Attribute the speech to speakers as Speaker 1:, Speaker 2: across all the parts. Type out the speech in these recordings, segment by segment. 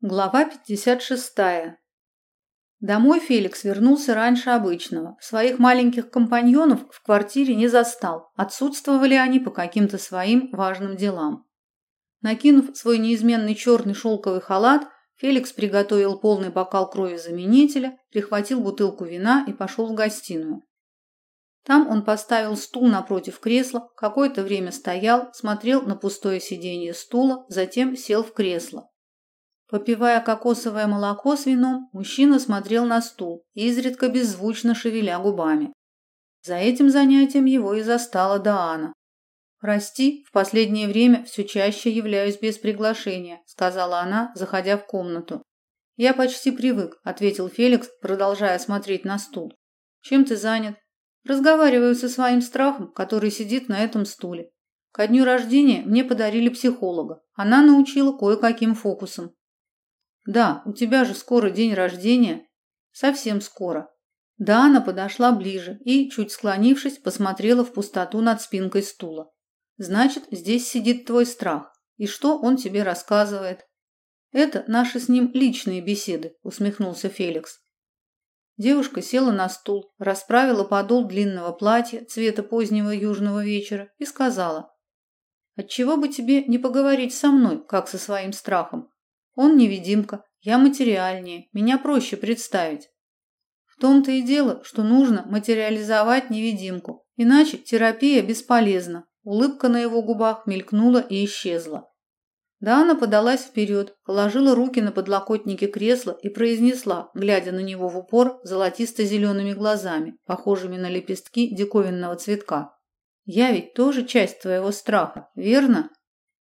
Speaker 1: Глава 56. Домой Феликс вернулся раньше обычного. Своих маленьких компаньонов в квартире не застал. Отсутствовали они по каким-то своим важным делам. Накинув свой неизменный черный шелковый халат, Феликс приготовил полный бокал крови-заменителя, прихватил бутылку вина и пошел в гостиную. Там он поставил стул напротив кресла, какое-то время стоял, смотрел на пустое сиденье стула, затем сел в кресло. Попивая кокосовое молоко с вином, мужчина смотрел на стул, изредка беззвучно шевеля губами. За этим занятием его и застала Даана. «Прости, в последнее время все чаще являюсь без приглашения», сказала она, заходя в комнату. «Я почти привык», ответил Феликс, продолжая смотреть на стул. «Чем ты занят?» «Разговариваю со своим страхом, который сидит на этом стуле. Ко дню рождения мне подарили психолога. Она научила кое-каким фокусам. Да, у тебя же скоро день рождения. Совсем скоро. Дана подошла ближе и, чуть склонившись, посмотрела в пустоту над спинкой стула. Значит, здесь сидит твой страх. И что он тебе рассказывает? Это наши с ним личные беседы, усмехнулся Феликс. Девушка села на стул, расправила подол длинного платья цвета позднего южного вечера и сказала: "Отчего бы тебе не поговорить со мной, как со своим страхом? Он невидимка, я материальнее, меня проще представить. В том-то и дело, что нужно материализовать невидимку, иначе терапия бесполезна. Улыбка на его губах мелькнула и исчезла. Дана подалась вперед, положила руки на подлокотники кресла и произнесла, глядя на него в упор золотисто-зелеными глазами, похожими на лепестки диковинного цветка. «Я ведь тоже часть твоего страха, верно?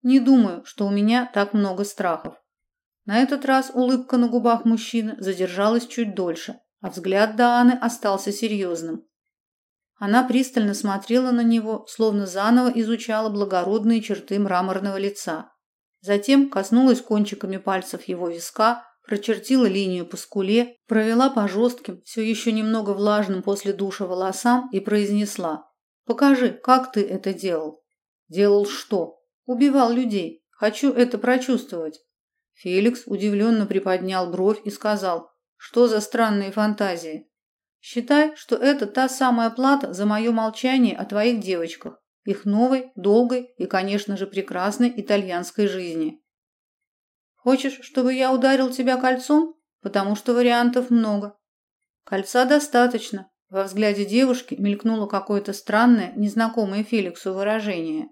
Speaker 1: Не думаю, что у меня так много страхов. На этот раз улыбка на губах мужчины задержалась чуть дольше, а взгляд Дааны остался серьезным. Она пристально смотрела на него, словно заново изучала благородные черты мраморного лица. Затем коснулась кончиками пальцев его виска, прочертила линию по скуле, провела по жестким, все еще немного влажным после душа волосам и произнесла: "Покажи, как ты это делал". "Делал что?" "Убивал людей. Хочу это прочувствовать". Феликс удивленно приподнял бровь и сказал: "Что за странные фантазии? Считай, что это та самая плата за мое молчание о твоих девочках, их новой, долгой и, конечно же, прекрасной итальянской жизни. Хочешь, чтобы я ударил тебя кольцом? Потому что вариантов много. Кольца достаточно. Во взгляде девушки мелькнуло какое-то странное, незнакомое Феликсу выражение.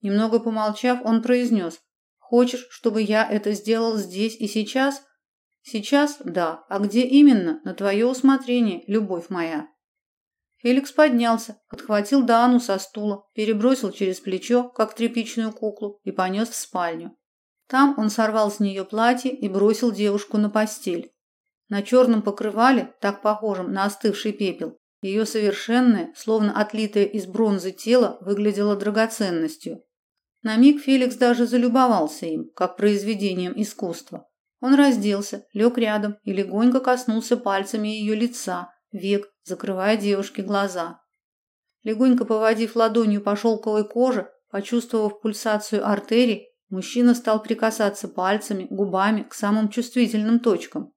Speaker 1: Немного помолчав, он произнес Хочешь, чтобы я это сделал здесь и сейчас? Сейчас? Да. А где именно? На твое усмотрение, любовь моя. Феликс поднялся, подхватил Дану со стула, перебросил через плечо, как тряпичную куклу, и понес в спальню. Там он сорвал с нее платье и бросил девушку на постель. На черном покрывале, так похожем на остывший пепел, ее совершенное, словно отлитое из бронзы тело, выглядело драгоценностью. На миг Феликс даже залюбовался им, как произведением искусства. Он разделся, лег рядом и легонько коснулся пальцами ее лица, век, закрывая девушке глаза. Легонько поводив ладонью по шелковой коже, почувствовав пульсацию артерий, мужчина стал прикасаться пальцами, губами к самым чувствительным точкам.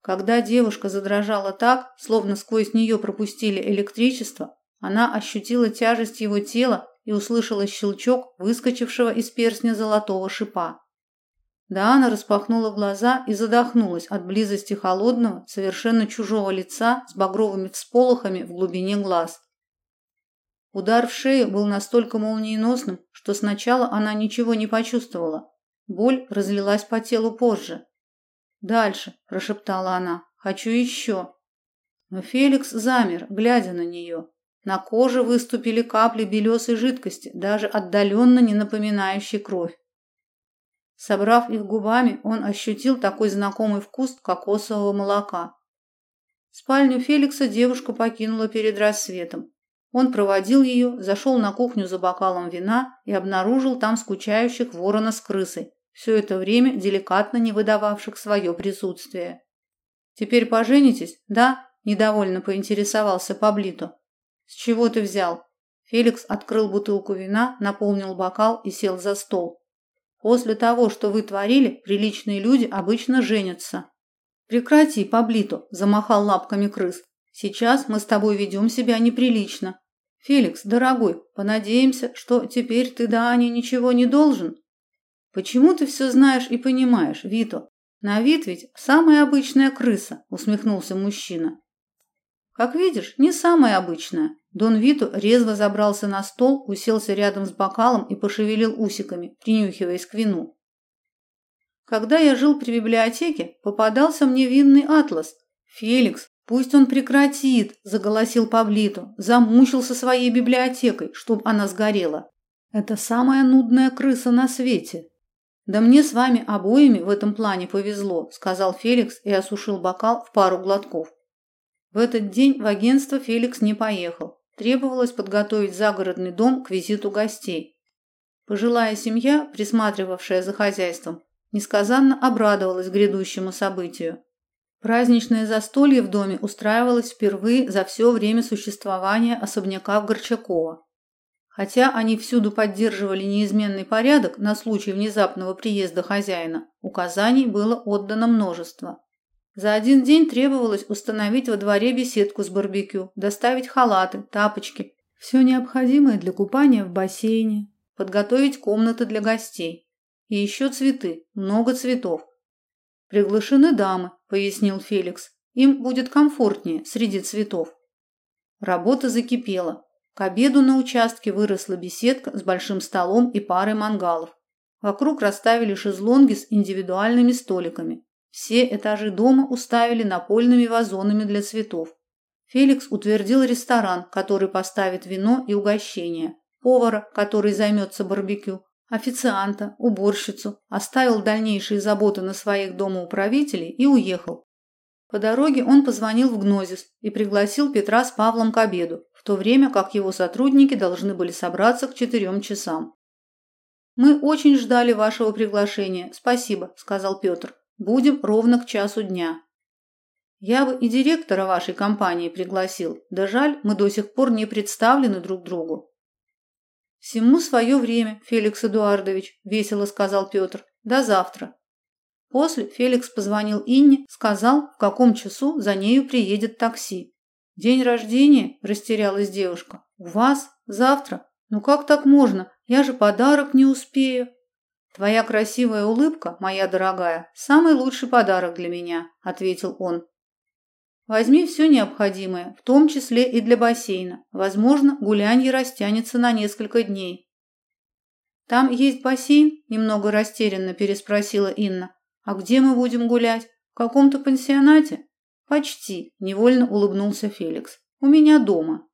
Speaker 1: Когда девушка задрожала так, словно сквозь нее пропустили электричество, она ощутила тяжесть его тела и услышала щелчок выскочившего из перстня золотого шипа. Даана распахнула глаза и задохнулась от близости холодного, совершенно чужого лица с багровыми всполохами в глубине глаз. Удар в шею был настолько молниеносным, что сначала она ничего не почувствовала. Боль разлилась по телу позже. "Дальше", прошептала она. "Хочу еще». Но Феликс замер, глядя на нее. На коже выступили капли белесой жидкости, даже отдаленно не напоминающей кровь. Собрав их губами, он ощутил такой знакомый вкус кокосового молока. Спальню Феликса девушка покинула перед рассветом. Он проводил ее, зашел на кухню за бокалом вина и обнаружил там скучающих ворона с крысой, все это время деликатно не выдававших свое присутствие. Теперь поженитесь, да? недовольно поинтересовался Паблито. С чего ты взял? Феликс открыл бутылку вина, наполнил бокал и сел за стол. После того, что вы творили, приличные люди обычно женятся. Прекрати, Паблито, замахал лапками крыс. Сейчас мы с тобой ведем себя неприлично. Феликс, дорогой, понадеемся, что теперь ты до Ани ничего не должен. Почему ты все знаешь и понимаешь, Вито? На вид ведь самая обычная крыса, усмехнулся мужчина. Как видишь, не самая обычная. Дон Вито резво забрался на стол, уселся рядом с бокалом и пошевелил усиками, принюхиваясь к вину. Когда я жил при библиотеке, попадался мне винный атлас. Феликс, пусть он прекратит, заголосил Павлито, замучился своей библиотекой, чтобы она сгорела. Это самая нудная крыса на свете. Да мне с вами обоими в этом плане повезло, сказал Феликс и осушил бокал в пару глотков. В этот день в агентство Феликс не поехал. Требовалось подготовить загородный дом к визиту гостей. Пожилая семья, присматривавшая за хозяйством, несказанно обрадовалась грядущему событию. Праздничное застолье в доме устраивалось впервые за все время существования особняка Горчакова. Хотя они всюду поддерживали неизменный порядок на случай внезапного приезда хозяина, указаний было отдано множество. За один день требовалось установить во дворе беседку с барбекю, доставить халаты, тапочки, все необходимое для купания в бассейне, подготовить комнаты для гостей. И еще цветы, много цветов. Приглашены дамы, пояснил Феликс. Им будет комфортнее среди цветов. Работа закипела. К обеду на участке выросла беседка с большим столом и парой мангалов. Вокруг расставили шезлонги с индивидуальными столиками. Все этажи дома уставили напольными вазонами для цветов. Феликс утвердил ресторан, который поставит вино и угощения, повара, который займется барбекю, официанта, уборщицу, оставил дальнейшие заботы на своих домоуправителей и уехал. По дороге он позвонил в Гнозис и пригласил Петра с Павлом к обеду, в то время как его сотрудники должны были собраться к четырем часам. «Мы очень ждали вашего приглашения. Спасибо», – сказал Петр. «Будем ровно к часу дня». «Я бы и директора вашей компании пригласил. Да жаль, мы до сих пор не представлены друг другу. Всему свое время, Феликс Эдуардович, весело сказал Петр. До завтра. После Феликс позвонил Инне, сказал, в каком часу за нею приедет такси. День рождения, растерялась девушка. У вас завтра? Ну как так можно? Я же подарок не успею. Твоя красивая улыбка, моя дорогая, самый лучший подарок для меня, ответил он. Возьми все необходимое, в том числе и для бассейна. Возможно, гулянье растянется на несколько дней. Там есть бассейн? немного растерянно переспросила Инна. А где мы будем гулять? В каком-то пансионате? Почти, невольно улыбнулся Феликс. У меня дома.